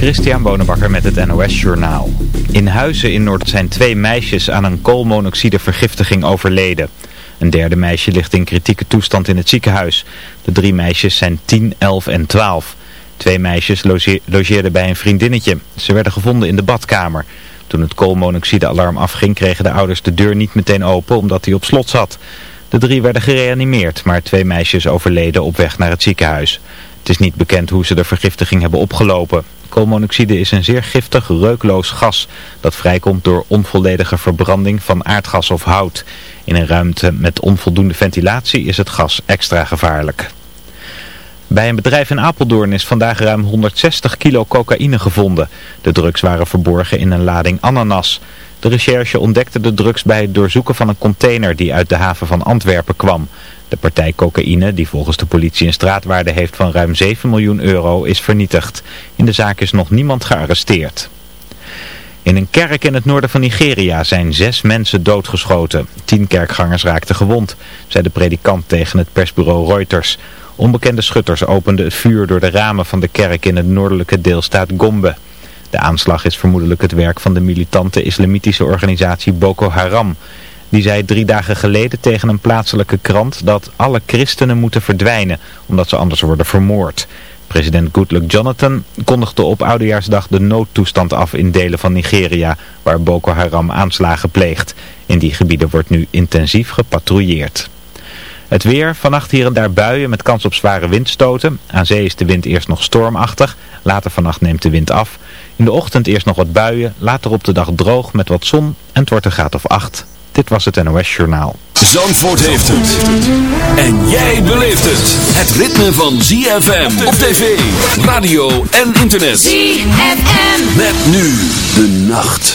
Christian Bonenbakker met het NOS Journaal. In Huizen in Noord zijn twee meisjes aan een koolmonoxidevergiftiging overleden. Een derde meisje ligt in kritieke toestand in het ziekenhuis. De drie meisjes zijn 10, 11 en 12. Twee meisjes logeerden bij een vriendinnetje. Ze werden gevonden in de badkamer. Toen het koolmonoxidealarm afging kregen de ouders de deur niet meteen open omdat hij op slot zat. De drie werden gereanimeerd, maar twee meisjes overleden op weg naar het ziekenhuis. Het is niet bekend hoe ze de vergiftiging hebben opgelopen. Koolmonoxide is een zeer giftig, reukloos gas dat vrijkomt door onvolledige verbranding van aardgas of hout. In een ruimte met onvoldoende ventilatie is het gas extra gevaarlijk. Bij een bedrijf in Apeldoorn is vandaag ruim 160 kilo cocaïne gevonden. De drugs waren verborgen in een lading ananas. De recherche ontdekte de drugs bij het doorzoeken van een container die uit de haven van Antwerpen kwam. De partij cocaïne, die volgens de politie een straatwaarde heeft van ruim 7 miljoen euro, is vernietigd. In de zaak is nog niemand gearresteerd. In een kerk in het noorden van Nigeria zijn zes mensen doodgeschoten. Tien kerkgangers raakten gewond, zei de predikant tegen het persbureau Reuters. Onbekende schutters openden het vuur door de ramen van de kerk in het noordelijke deelstaat Gombe. De aanslag is vermoedelijk het werk van de militante islamitische organisatie Boko Haram. Die zei drie dagen geleden tegen een plaatselijke krant dat alle christenen moeten verdwijnen, omdat ze anders worden vermoord. President Goodluck Jonathan kondigde op Oudejaarsdag de noodtoestand af in delen van Nigeria, waar Boko Haram aanslagen pleegt. In die gebieden wordt nu intensief gepatrouilleerd. Het weer, vannacht hier en daar buien met kans op zware windstoten. Aan zee is de wind eerst nog stormachtig, later vannacht neemt de wind af. In de ochtend eerst nog wat buien, later op de dag droog met wat zon en het wordt een graad of 8. Dit was het NOS Journaal. Zandvoort heeft het. En jij beleeft het. Het ritme van ZFM op tv, radio en internet. ZFM. Met nu de nacht.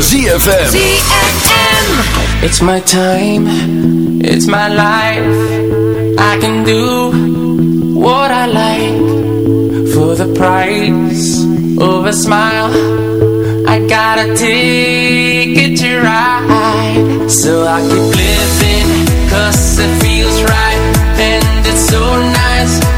ZFM. ZFM. It's my time. It's my life. I can do what I like. For the price of a smile. I got a ticket to ride. So I keep living. Cause it feels right. And it's so nice.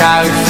thuis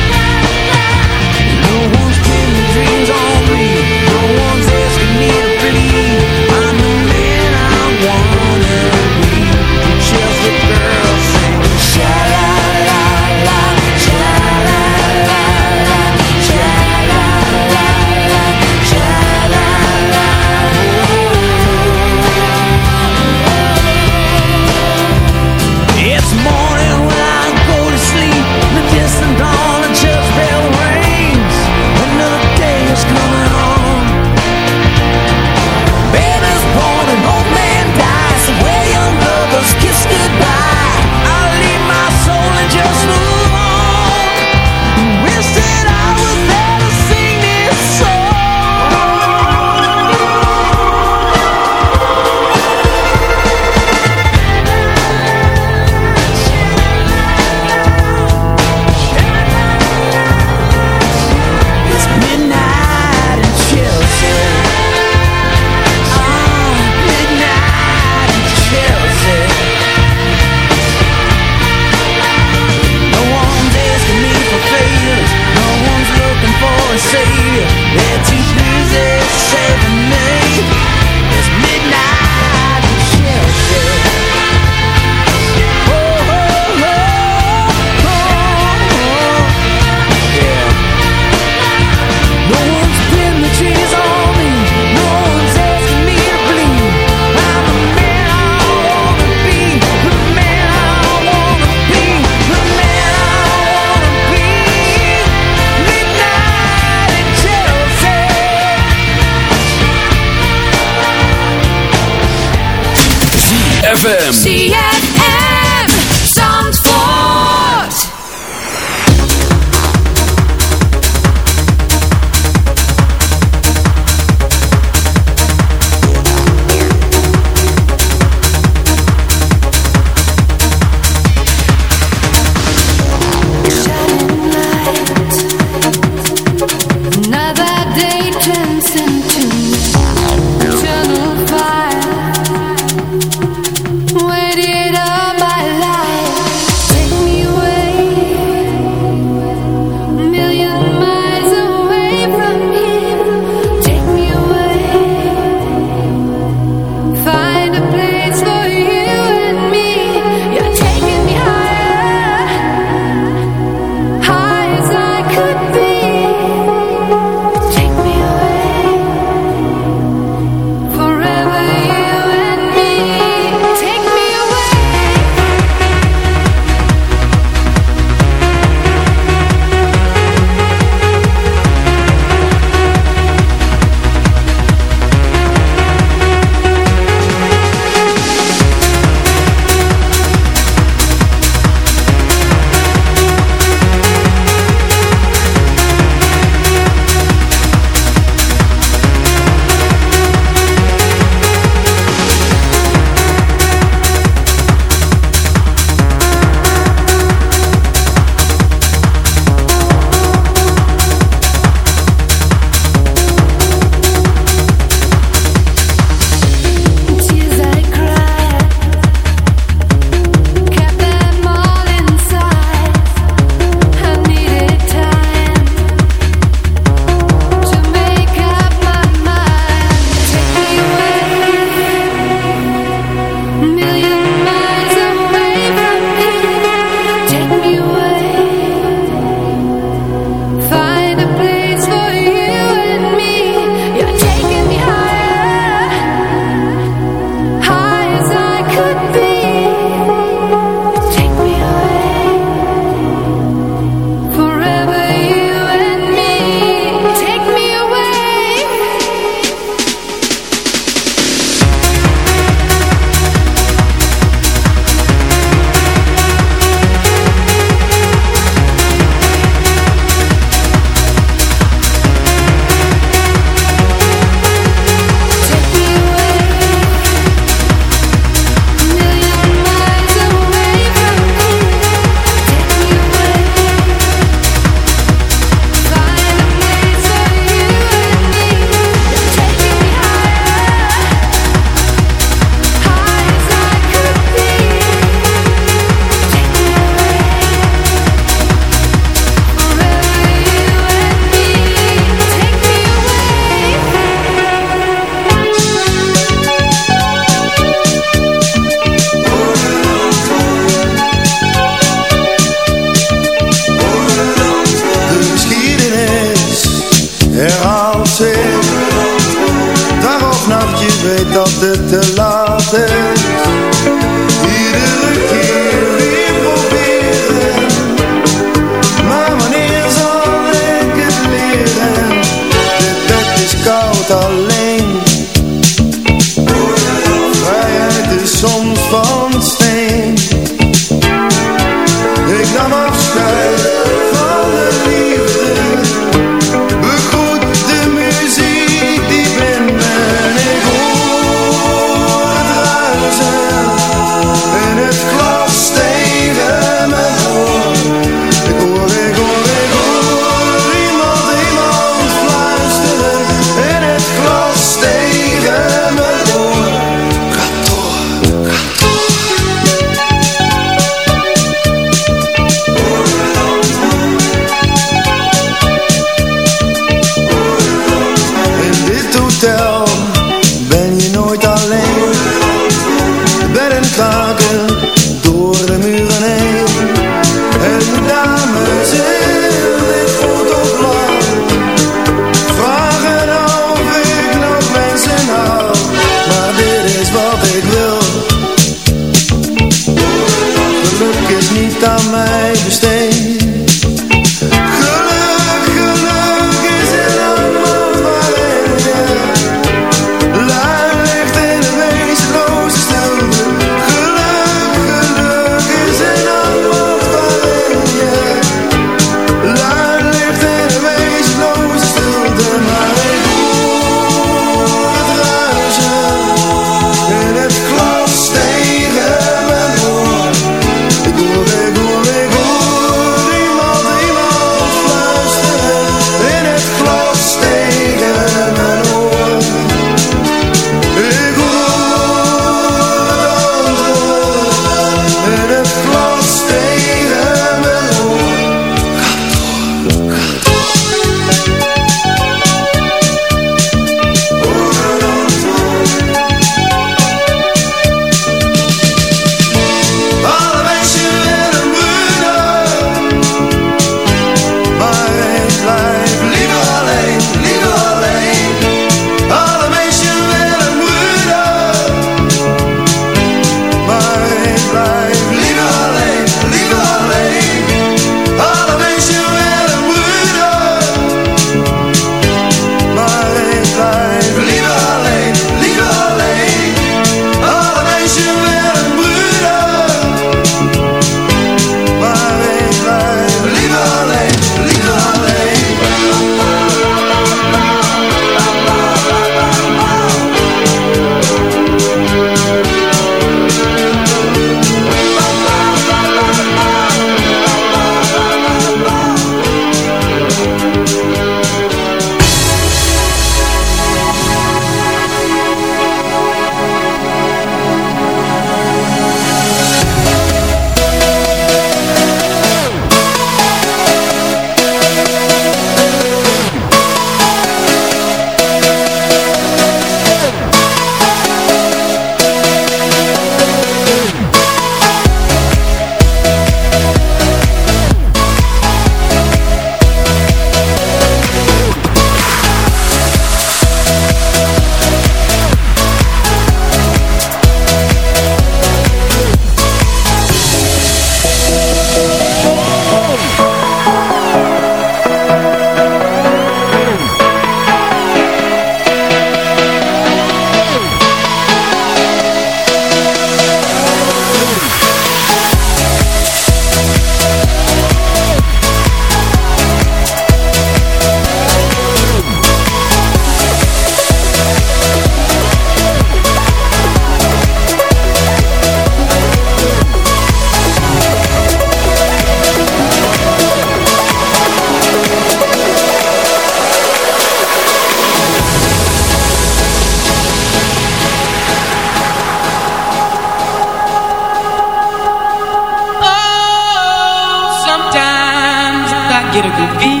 beautiful